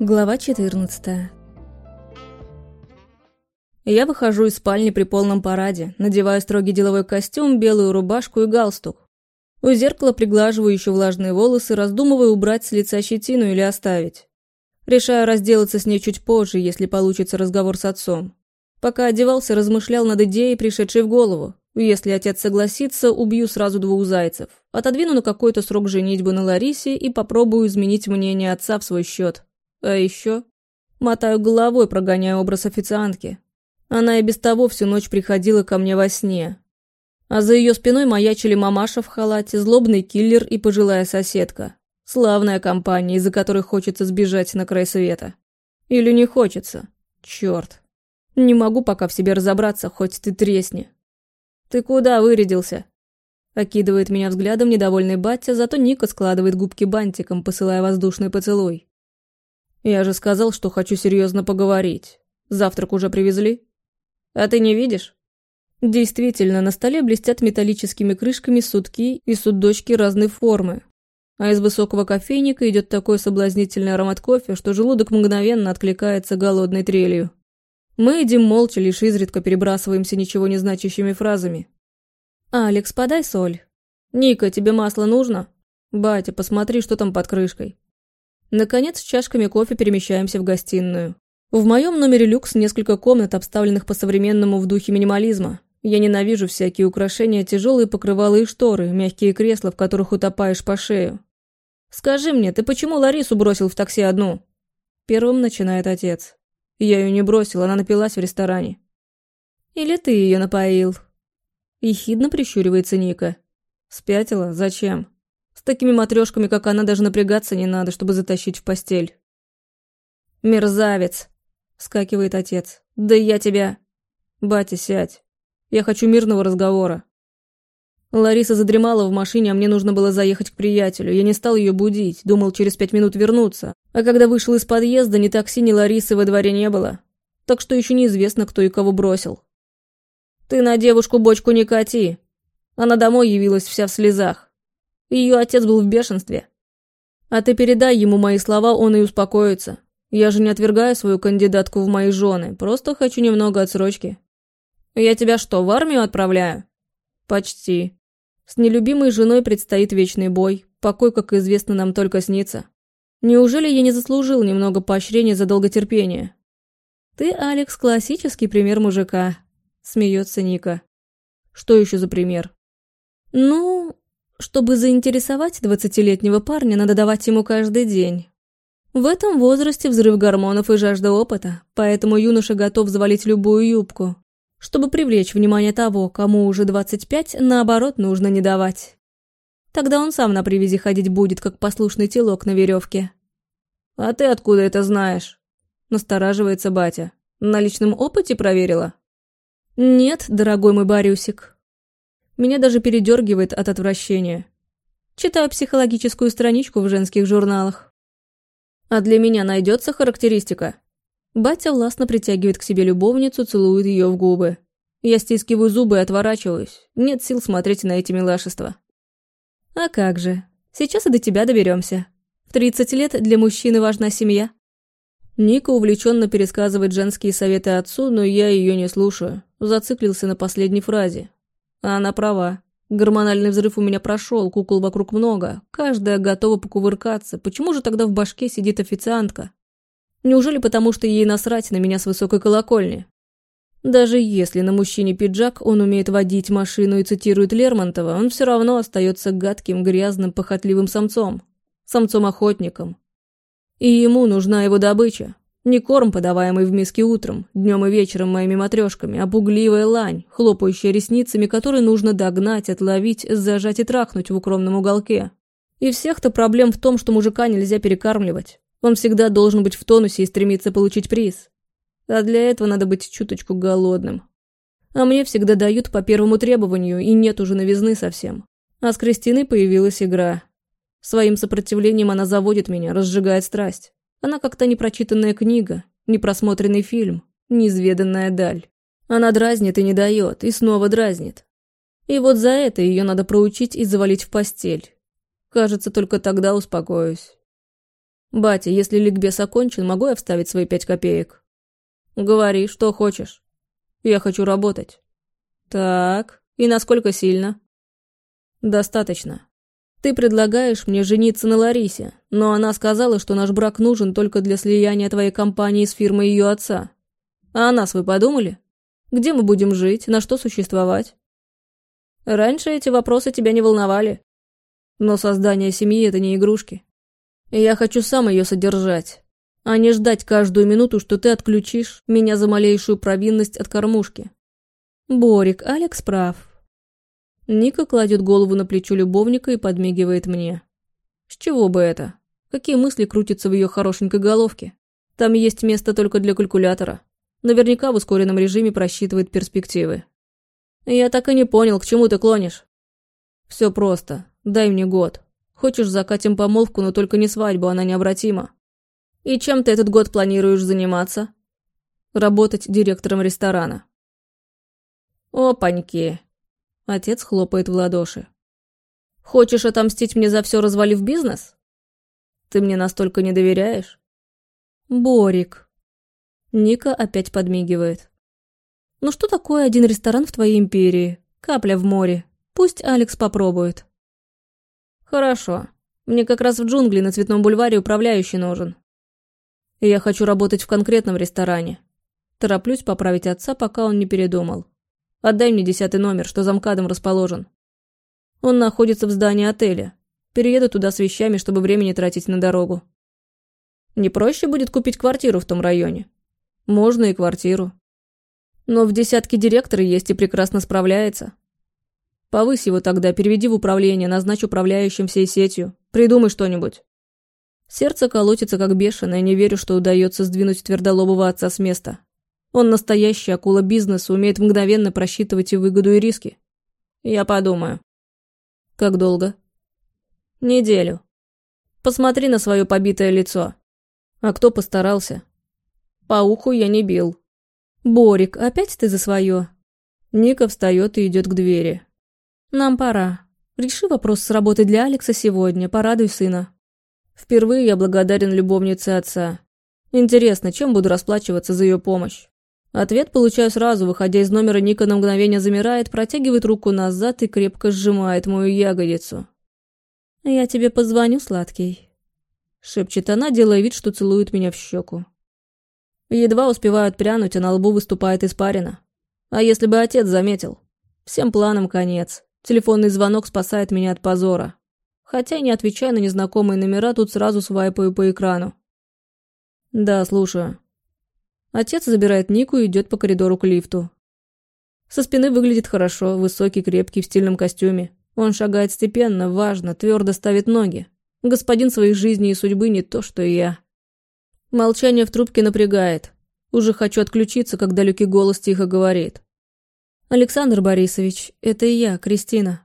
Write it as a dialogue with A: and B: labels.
A: Глава 14 Я выхожу из спальни при полном параде, надеваю строгий деловой костюм, белую рубашку и галстук. У зеркала приглаживаю еще влажные волосы, раздумываю убрать с лица щетину или оставить. Решаю разделаться с ней чуть позже, если получится разговор с отцом. Пока одевался, размышлял над идеей, пришедшей в голову. Если отец согласится, убью сразу двух зайцев. Отодвину на какой-то срок женитьбу на Ларисе и попробую изменить мнение отца в свой счет. А еще... Мотаю головой, прогоняя образ официантки. Она и без того всю ночь приходила ко мне во сне. А за ее спиной маячили мамаша в халате, злобный киллер и пожилая соседка. Славная компания, из-за которой хочется сбежать на край света. Или не хочется. Черт. Не могу пока в себе разобраться, хоть ты тресни. «Ты куда вырядился?» Окидывает меня взглядом недовольный батя, зато Ника складывает губки бантиком, посылая воздушный поцелуй. Я же сказал, что хочу серьезно поговорить. Завтрак уже привезли? А ты не видишь? Действительно, на столе блестят металлическими крышками сутки и судочки разной формы. А из высокого кофейника идет такой соблазнительный аромат кофе, что желудок мгновенно откликается голодной трелью. Мы едим молча, лишь изредка перебрасываемся ничего не значащими фразами. «Алекс, подай соль». «Ника, тебе масло нужно?» «Батя, посмотри, что там под крышкой». Наконец, с чашками кофе перемещаемся в гостиную. В моем номере люкс несколько комнат, обставленных по-современному в духе минимализма. Я ненавижу всякие украшения, тяжелые покрывалы и шторы, мягкие кресла, в которых утопаешь по шею. «Скажи мне, ты почему Ларису бросил в такси одну?» Первым начинает отец. Я ее не бросил, она напилась в ресторане. «Или ты ее напоил?» Ехидно прищуривается Ника. «Спятила? Зачем?» Такими матрешками, как она, даже напрягаться не надо, чтобы затащить в постель. «Мерзавец!» — вскакивает отец. «Да я тебя...» «Батя, сядь. Я хочу мирного разговора». Лариса задремала в машине, а мне нужно было заехать к приятелю. Я не стал ее будить, думал через пять минут вернуться. А когда вышел из подъезда, ни такси, ни Ларисы во дворе не было. Так что еще неизвестно, кто и кого бросил. «Ты на девушку бочку не кати!» Она домой явилась вся в слезах. Ее отец был в бешенстве. А ты передай ему мои слова, он и успокоится. Я же не отвергаю свою кандидатку в мои жены, просто хочу немного отсрочки. Я тебя что, в армию отправляю? Почти. С нелюбимой женой предстоит вечный бой, покой, как известно, нам только снится. Неужели я не заслужил немного поощрения за долготерпение? Ты, Алекс, классический пример мужика, смеется Ника. Что еще за пример? Ну, чтобы заинтересовать двадцатилетнего парня, надо давать ему каждый день. В этом возрасте взрыв гормонов и жажда опыта, поэтому юноша готов завалить любую юбку. Чтобы привлечь внимание того, кому уже 25, наоборот, нужно не давать. Тогда он сам на привязи ходить будет, как послушный телок на веревке. «А ты откуда это знаешь?» Настораживается батя. «На личном опыте проверила?» «Нет, дорогой мой Барюсик, меня даже передергивает от отвращения. Читаю психологическую страничку в женских журналах. А для меня найдется характеристика. Батя властно притягивает к себе любовницу, целует ее в губы. Я стискиваю зубы и отворачиваюсь. Нет сил смотреть на эти милашества. А как же. Сейчас и до тебя доберемся. В 30 лет для мужчины важна семья. Ника увлеченно пересказывает женские советы отцу, но я ее не слушаю. Зациклился на последней фразе. Она права. Гормональный взрыв у меня прошел, кукол вокруг много. Каждая готова покувыркаться. Почему же тогда в башке сидит официантка? Неужели потому, что ей насрать на меня с высокой колокольни? Даже если на мужчине пиджак, он умеет водить машину и цитирует Лермонтова, он все равно остается гадким, грязным, похотливым самцом. Самцом-охотником. И ему нужна его добыча. Не корм, подаваемый в миске утром, днем и вечером моими матрешками, а пугливая лань, хлопающая ресницами, которой нужно догнать, отловить, зажать и трахнуть в укромном уголке. И всех-то проблем в том, что мужика нельзя перекармливать. Он всегда должен быть в тонусе и стремиться получить приз. А для этого надо быть чуточку голодным. А мне всегда дают по первому требованию, и нет уже новизны совсем. А с Кристиной появилась игра. Своим сопротивлением она заводит меня, разжигает страсть. Она как-то непрочитанная книга, непросмотренный фильм, неизведанная даль. Она дразнит и не дает, и снова дразнит. И вот за это ее надо проучить и завалить в постель. Кажется, только тогда успокоюсь. «Батя, если ликбез окончен, могу я вставить свои пять копеек?» «Говори, что хочешь. Я хочу работать». «Так, и насколько сильно?» «Достаточно. Ты предлагаешь мне жениться на Ларисе, но она сказала, что наш брак нужен только для слияния твоей компании с фирмой ее отца. А о нас вы подумали? Где мы будем жить, на что существовать? Раньше эти вопросы тебя не волновали. Но создание семьи – это не игрушки. я хочу сам ее содержать, а не ждать каждую минуту, что ты отключишь меня за малейшую провинность от кормушки. Борик, Алекс прав. Ника кладет голову на плечо любовника и подмигивает мне. С чего бы это? Какие мысли крутятся в ее хорошенькой головке? Там есть место только для калькулятора. Наверняка в ускоренном режиме просчитывает перспективы. Я так и не понял, к чему ты клонишь. Все просто. Дай мне год. Хочешь, закатим помолвку, но только не свадьбу, она необратима. И чем ты этот год планируешь заниматься? Работать директором ресторана. Опаньки. Отец хлопает в ладоши. «Хочешь отомстить мне за все, развалив бизнес? Ты мне настолько не доверяешь?» «Борик». Ника опять подмигивает. «Ну что такое один ресторан в твоей империи? Капля в море. Пусть Алекс попробует». «Хорошо. Мне как раз в джунгли на Цветном бульваре управляющий нужен. Я хочу работать в конкретном ресторане. Тороплюсь поправить отца, пока он не передумал. Отдай мне десятый номер, что за МКАДом расположен. Он находится в здании отеля. Перееду туда с вещами, чтобы времени тратить на дорогу. Не проще будет купить квартиру в том районе? Можно и квартиру. Но в десятке директора есть и прекрасно справляется. Повысь его тогда, переведи в управление, назначь управляющим всей сетью. Придумай что-нибудь. Сердце колотится как бешеное, не верю, что удается сдвинуть твердолобого отца с места. Он настоящий акула бизнеса, умеет мгновенно просчитывать и выгоду, и риски. Я подумаю. Как долго? Неделю. Посмотри на свое побитое лицо. А кто постарался? По уху я не бил. Борик, опять ты за свое? Ника встает и идет к двери. Нам пора. Реши вопрос с работой для Алекса сегодня, порадуй сына. Впервые я благодарен любовнице отца. Интересно, чем буду расплачиваться за ее помощь? Ответ получаю сразу, выходя из номера, Ника на мгновение замирает, протягивает руку назад и крепко сжимает мою ягодицу. «Я тебе позвоню, сладкий», — шепчет она, делая вид, что целует меня в щеку. Едва успеваю отпрянуть, а на лбу выступает испарина. А если бы отец заметил? Всем планам конец. Телефонный звонок спасает меня от позора. Хотя, не отвечая на незнакомые номера, тут сразу свайпаю по экрану. «Да, слушаю», Отец забирает Нику и идет по коридору к лифту. Со спины выглядит хорошо, высокий, крепкий, в стильном костюме. Он шагает степенно, важно, твердо ставит ноги. Господин своей жизни и судьбы не то, что и я. Молчание в трубке напрягает. Уже хочу отключиться, как далекий голос тихо говорит. «Александр Борисович, это я, Кристина».